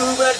you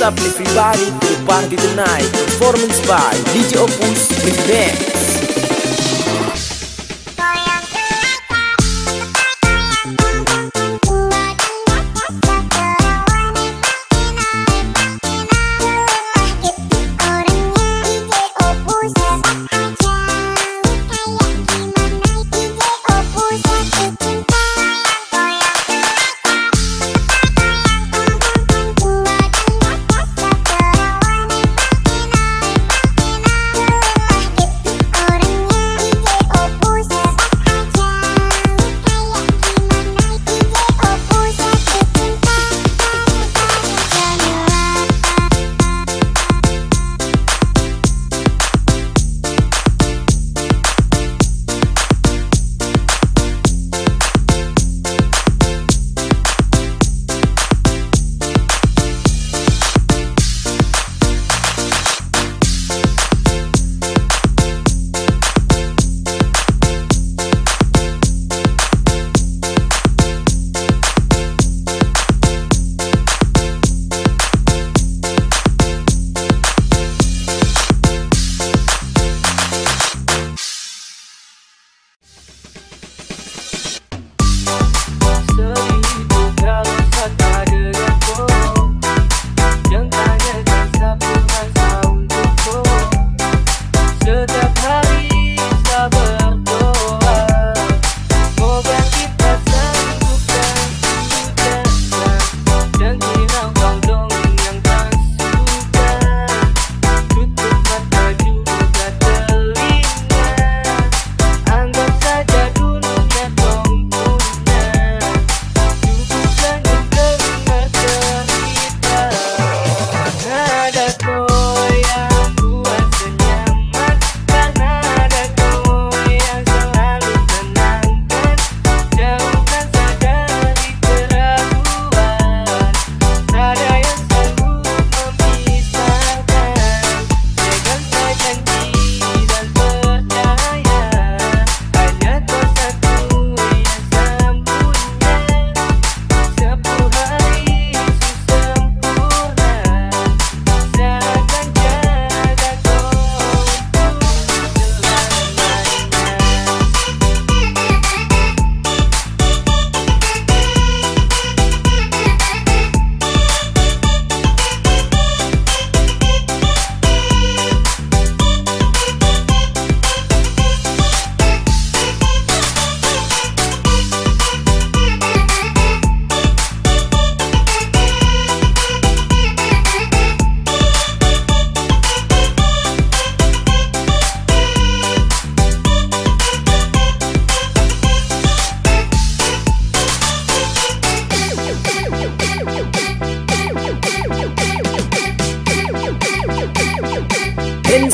Up everybody? To the party tonight. Performance by DJ Opus with Ben